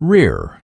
rear.